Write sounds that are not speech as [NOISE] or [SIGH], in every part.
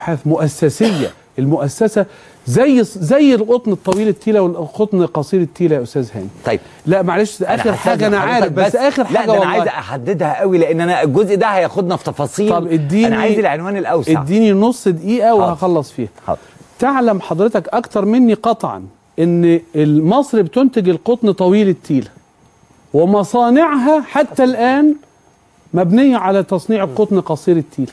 ابحاث مؤسسية. المؤسسة زي زي القطن الطويل التيله والقطن قصير التيله يا أستاذ هاني. طيب. لا معلش آخر حاجة أنا عارف بس, آخر حاجة لا ده أنا والله. عايز أحددها قوي لأن أنا الجزء ده هياخدنا في تفاصيل. طب اديني أنا عايز العنوان الأوسع. اديني نص دقيقة وهخلص فيها. حاضر. تعلم حضرتك أكتر مني قطعا إن مصر بتنتج القطن طويل التيله ومصانعها حتى الآن مبنية على تصنيع القطن قصير التيله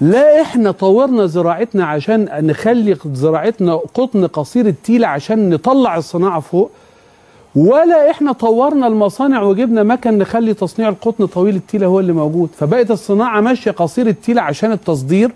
لا إحنا طورنا زراعتنا عشان نخلي زراعتنا قطن قصير التيله عشان نطلع الصناعة فوق ولا إحنا طورنا المصانع وجبنا مكن نخلي تصنيع القطن طويل التيله هو اللي موجود. فبقت الصناعة ماشية قصير التيله عشان التصدير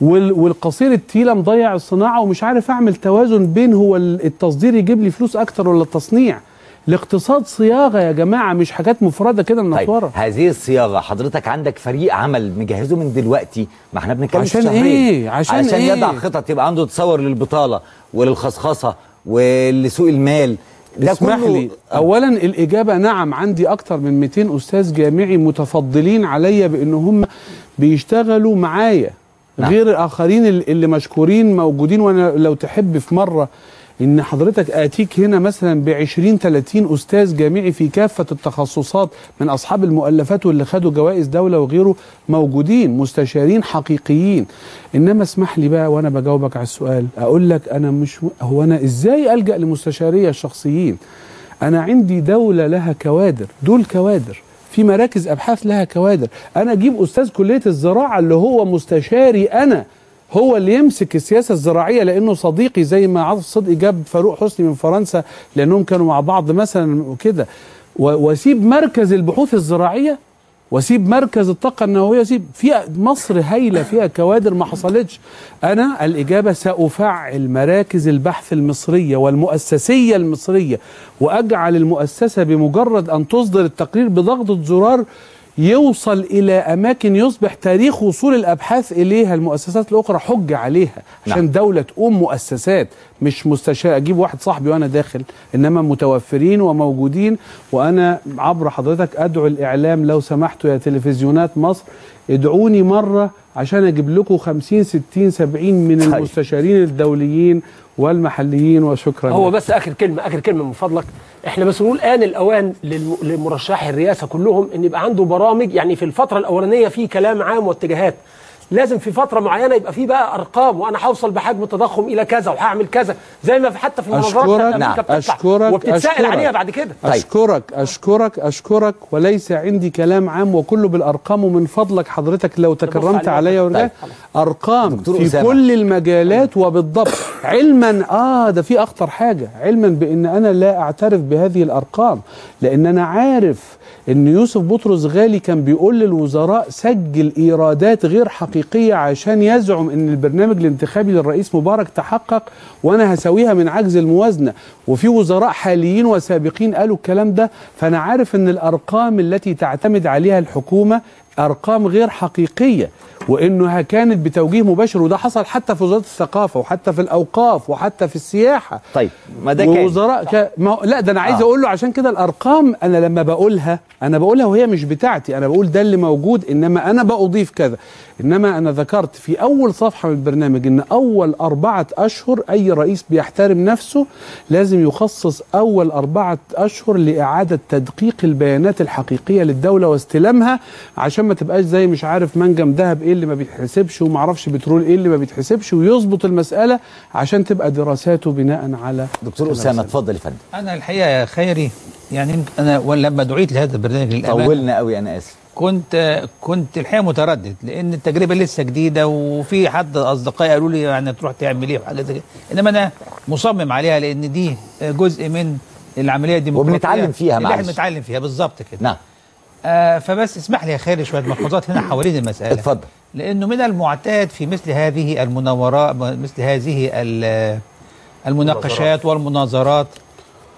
وال- والقصير التيله مضيع الصناعة ومش عارف أعمل توازن بين هو ال- التصدير يجيب لي فلوس أكتر ولا التصنيع. الاقتصاد صياغة يا جماعة مش حاجات مفردة كده منطوره طيب هذه الصياغة حضرتك عندك فريق عمل مجهزه من دلوقتي ما إحنا بنتكلم عشان. إيه؟ عشان عشان إيه؟ يضع خطط يبقى عنده تصور للبطالة وللخصخصة ولسوق المال ده اسمح لي اولا الإجابة نعم عندي أكتر من 200 أستاذ جامعي متفضلين عليا بأن هم بيشتغلوا معايا نعم. غير الآخرين اللي مشكورين موجودين وأنا لو تحب في مرة إن حضرتك آتيك هنا مثلا ب 20 30 أستاذ جامعي في كافة التخصصات من أصحاب المؤلفات واللي خدوا جوائز دولة وغيره موجودين مستشارين حقيقيين. إنما اسمح لي بقى وأنا بجاوبك على السؤال أقول لك أنا مش هو أنا إزاي ألجأ لمستشارية الشخصيين أنا عندي دولة لها كوادر دول كوادر. في مراكز أبحاث لها كوادر. أنا أجيب أستاذ كلية الزراعة اللي هو مستشاري أنا. هو اللي يمسك السياسة الزراعية لأنه صديقي زي ما عاطف صدقي جاب فاروق حسني من فرنسا لأنهم كانوا مع بعض مثلا وكده. واسيب مركز البحوث الزراعية واسيب مركز الطاقة النووية واسيب في مصر هايلة فيها كوادر ما حصلتش. أنا الإجابة سأفعل مراكز البحث المصرية والمؤسسية المصرية وأجعل المؤسسة بمجرد أن تصدر التقرير بضغطه زرار يوصل إلى أماكن يصبح تاريخ وصول الأبحاث إليها المؤسسات الأخرى حجه عليها عشان نعم. دولة تقوم مؤسسات مش مستشار أجيب واحد صاحبي وأنا داخل إنما متوفرين وموجودين وأنا عبر حضرتك أدعو الإعلام لو سمحتوا يا تلفزيونات مصر ادعوني مرة عشان أجيب لكم 50 60 70 من طيب. المستشارين الدوليين والمحليين وشكرا هو. بس آخر كلمة آخر كلمة من فضلك إحنا بس نقول آن الأوان لمرشحي الرئاسة كلهم إن يبقى عنده برامج يعني في الفترة الأولانية في كلام عام واتجاهات لازم في فترة معينة يبقى في بقى أرقام وأنا هوصل بحجم التضخم إلى كذا وهعمل كذا زي ما في حتى في المناظرات نعم أشكرك وبتتسأل أشكرك. عليها بعد كده. أشكرك أشكرك أشكرك وليس عندي كلام عام وكله بالأرقام ومن فضلك حضرتك لو تكرمت عليها. عليا ورجعت طيب. أرقام دكتور في أسامة. كل المجالات وبالضبط. علما آه ده في أخطر حاجة. علما بأن أنا لا أعترف بهذه الأرقام. لأن أنا عارف إن يوسف بطرس غالي كان بيقول للوزراء سجل إيرادات غير حقيقية. عشان يزعم إن البرنامج الانتخابي للرئيس مبارك تحقق وأنا هسويها من عجز الموازنة. وفي وزراء حاليين وسابقين قالوا الكلام ده فأنا عارف إن الأرقام التي تعتمد عليها الحكومة أرقام غير حقيقية وإنها كانت بتوجيه مباشر وده حصل حتى في وزارة الثقافة وحتى في الأوقاف وحتى في السياحة. طيب ما ده كان؟ ووزراء ك... ما... لا ده أنا عايز آه. أقول له عشان كده الأرقام أنا لما بقولها أنا بقولها وهي مش بتاعتي أنا بقول ده اللي موجود إنما أنا بأضيف كذا. إنما أنا ذكرت في أول صفحة من البرنامج إن أول أربعة أشهر أي رئيس بيحترم نفسه لازم يخصص أول أربعة أشهر لإعادة تدقيق البيانات الحقيقية للدولة واستلامها عشان ما تبقاش زي مش عارف منجم ذهب إيه اللي ما بيتحسبش وما أعرفش بترول إيه اللي ما بيتحسبش ويظبط المسألة عشان تبقى دراساته بناء على دكتور أسامة. اتفضل يا فندم. أنا الحقيقة يا خيري يعني يمكن أنا ولما دعيت لهذا البرنامج للأمانة. طولنا قوي أنا آسف. كنت كنت الحقيقة متردد لأن التجربة لسه جديدة وفي حد أصدقائي قالوا لي يعني تروح تعمل إيه وحاجات زي كده. إنما أنا مصمم عليها لأن دي جزء من العملية الديمقراطية وبنتعلم فيها اللي إحنا معلش. بنتعلم فيها بالظبط كده. نعم. آه فبس اسمح لي يا خيري شوية ملحوظات هنا حوالين المسألة اتفضل لأنه من المعتاد في مثل هذه المناورات مثل هذه ال- المناقشات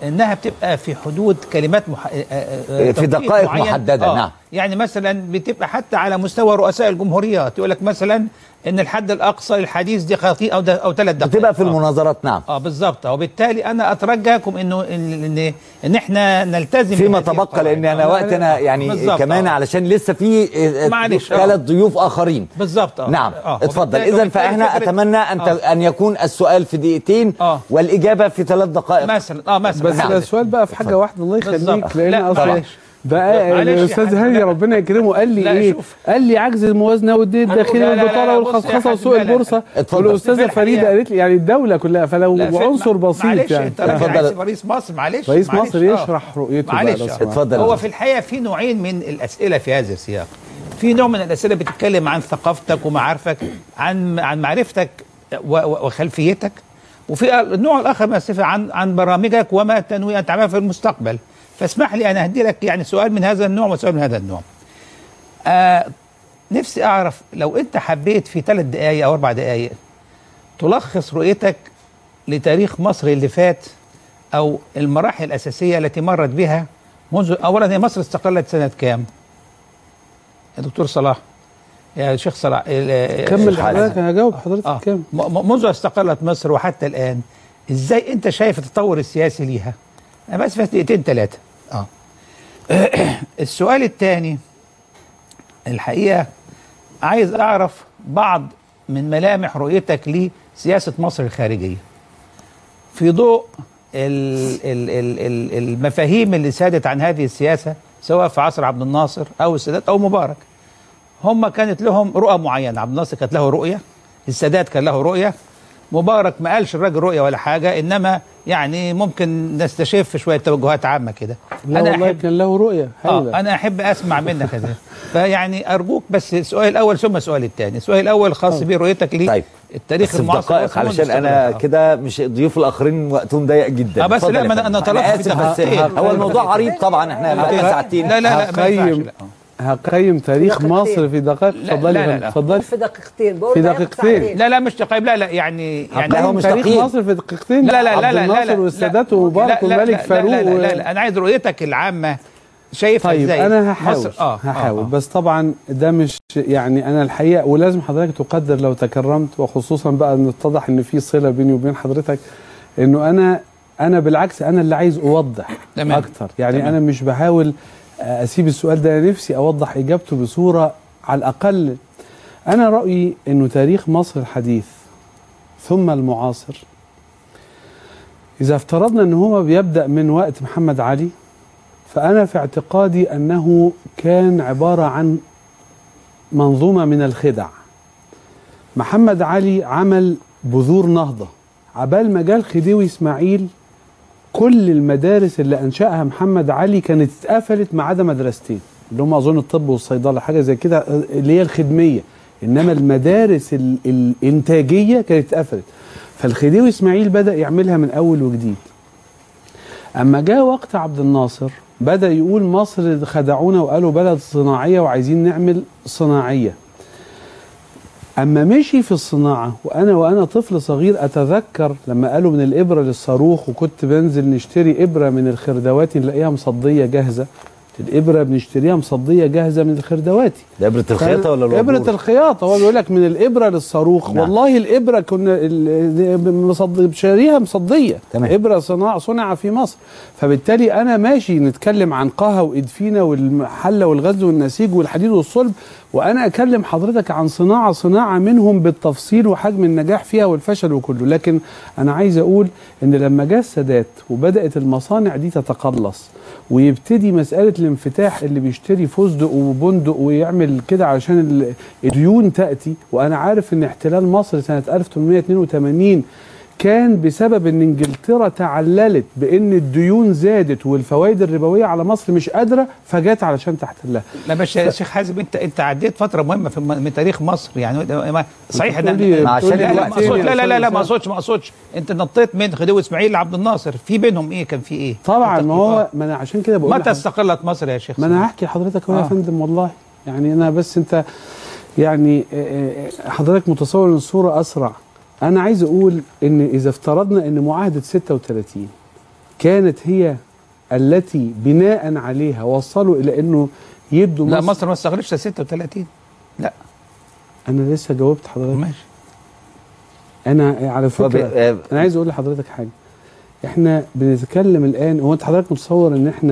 إنها بتبقى في حدود كلمات مح... آه، آه، في دقائق. محددة، آه. نعم. يعني مثلا بتبقى حتى على مستوى رؤساء الجمهوريات يقول لك مثلا إن الحد الأقصى للحديث دقيقتين أو أو ثلاث دقائق بتبقى في آه. المناظرات نعم آه بالظبط وبالتالي أنا أترجاكم إنه ان ان, إن إحنا نلتزم فيما تبقى. لأن أنا آه. وقتنا يعني كمان آه. علشان لسه في معلش، آه. ثلاث ضيوف آخرين بالظبط آه. نعم آه. اتفضل اذا فإحنا أتمنى أن آه. أن يكون السؤال في دقيقتين آه. والإجابة في ثلاث دقائق مثلا آه مثلا بس نعم. السؤال بقى في حاجة واحدة الله يخليك. لأن لا، أصلا. بقى الأستاذ هاني. ربنا يكرمه قال لي إيه شوف. قال لي عجز الموازنة والدين الداخلي والبطالة والخصخصه وسوق. البورصة. والأستاذة فريدة قالت لي يعني الدولة كلها فلو عنصر بسيط معلش يعني اتفضل. رئيس مصر معلش رئيس معلش، مصر. يشرح رؤيته بقى معلش. اتفضل. هو في الحقيقة في نوعين من الأسئلة في هذا السياق في نوع من الأسئلة بتتكلم عن ثقافتك ومعارفك عن عن معرفتك وخلفيتك وفي النوع الآخر من الأسئلة عن عن برامجك وما تنوي أن تعمل في المستقبل فاسمح لي أنا أهدي لك يعني سؤال من هذا النوع وسؤال من هذا النوع آه نفسي أعرف لو أنت حبيت في ثلاث دقائق أو أربع دقائق تلخص رؤيتك لتاريخ مصر اللي فات أو المراحل الأساسية التي مرت بها منذ اولا هي مصر استقلت سنة كام؟ يا دكتور صلاح يا شيخ صلاح كمل. حضرتك هجاوب حضرتك آه. كام منذ استقلت مصر وحتى الآن إزاي أنت شايف التطور السياسي ليها؟ بس في دقيقتين ثلاثة آه. [CLEARS THROAT] السؤال الثاني الحقيقة عايز أعرف بعض من ملامح رؤيتك لسياسة مصر الخارجية. في ضوء ال ال ال ال المفاهيم اللي سادت عن هذه السياسة سواء في عصر عبد الناصر أو السادات أو مبارك هم كانت لهم رؤى معينة. عبد الناصر كانت له رؤية السادات كان له رؤية. مبارك ما قالش الراجل رؤية ولا حاجة إنما يعني ممكن نستشف شوية توجهات عامة كده. لا أنا والله احب كان له رؤية آه هايله أنا أحب أسمع منك هذا فيعني أرجوك بس السؤال الأول ثم السؤال الثاني. السؤال الأول خاص برؤيتك لي. طيب. التاريخ بس في المعاصر دقائق علشان أنا المستقبل. كده مش الضيوف الآخرين وقتهم ضيق جدا. آه، بس لا، ما أنا-. أنا طلبت أنا في اسف بس دقيقتين. هو الموضوع عريض طبعا. إحنا ساعتين. لا لا لا ما ينفعش. هقيم لا. هقيم تاريخ دقيقتين. مصر في دقائق لا، اتفضلي لا، لا، لا. اتفضلي في دقيقتين بقول في دقيقتين. لا لا مش تقييم لا لا يعني يعني لا، هو هقيم مش تاريخ. مصر في دقيقتين لا لا لا لا لا الناصر لا والسادات لا، ومبارك لا، لا، والملك لا، فاروق لا لا, لا, لا أنا عايز رؤيتك العامه شايفها طيب إزاي أنا هحاول مصر- آه هحاول آه، آه. بس طبعا ده مش يعني أنا الحقيقة ولازم حضرتك تقدر لو تكرمت وخصوصا بقى ان اتضح ان في صله بيني وبين حضرتك انه أنا أنا بالعكس أنا اللي عايز اوضح تمام. أكتر يعني تمام. أنا مش بحاول أسيب السؤال ده نفسي أوضح إجابته بصورة على الأقل. أنا رأيي انه تاريخ مصر الحديث ثم المعاصر. إذا افترضنا إن هو بيبدأ من وقت محمد علي فأنا في اعتقادي أنه كان عبارة عن منظومة من الخدع. محمد علي عمل بذور نهضة. عبال ما جه الخديوي إسماعيل كل المدارس اللي أنشأها محمد علي كانت اتقفلت ما عدا مدرستين اللي هم أظن الطب والصيدلة حاجة زي كده اللي هي الخدمية. إنما المدارس ال- الإنتاجية كانت اتقفلت. فالخديوي إسماعيل بدأ يعملها من أول وجديد. أما جاء وقت عبد الناصر بدأ يقول مصر خدعونا وقالوا بلد صناعية وعايزين نعمل صناعية. أما مشي في الصناعة وأنا وأنا طفل صغير أتذكر لما قالوا من الإبرة للصاروخ وكنت بنزل نشتري إبرة من الخردواتي نلاقيها مصدية جاهزة. الإبرة بنشتريها مصدية جاهزة من الخردواتي ده إبرة الخياطة ولا الوبور؟ إبرة الخياطة هو بيقول لك من الإبرة للصاروخ نعم. والله الإبرة كنا مصد... شاريها مصدية تمام. إبرة صناعه صنع في مصر فبالتالي أنا ماشي نتكلم عن قها وادفينا والحله والغزل والنسيج والحديد والصلب وأنا أكلم حضرتك عن صناعة صناعة منهم بالتفصيل وحجم النجاح فيها والفشل وكله لكن أنا عايز أقول إن لما جاء السادات وبدأت المصانع دي تتقلص ويبتدي مسألة الانفتاح اللي بيشتري فستق وبندق ويعمل كده عشان ال- الديون تأتي. وأنا عارف إن احتلال مصر سنة 1882 كان بسبب إن إنجلترا تعللت بإن الديون زادت والفوائد الربوية على مصر مش قادرة فجت علشان تحتلها لا بس يا شيخ حازم انت أنت عديت فترة مهمة في من تاريخ مصر. يعني صحيح ان عشان لا لا أقصد- لا لا لا, لا ما اقصدش ما أقصدش. أنت نطيت من خديوي إسماعيل لعبد الناصر. في بينهم إيه كان في إيه؟ طبعا ما هو آه. ما أنا عشان كده بقول متى استقلت مصر يا شيخ ما أنا هحكي لحضرتك أهو يا آه. فندم والله. يعني أنا بس أنت يعني آه، آه، حضرتك متصور إن الصورة أسرع. أنا عايز أقول إن إذا افترضنا إن معاهدة 36 كانت هي التي بناء عليها وصلوا إلى إنه يدوا لا مصر, مصر ما استغرقش 36 لا. أنا لسه جاوبت حضرتك. ماشي. أنا على طب، فكرة آه، أنا عايز أقول لحضرتك حاجة. إحنا بنتكلم الآن هو أنت حضرتك متصور إن إحنا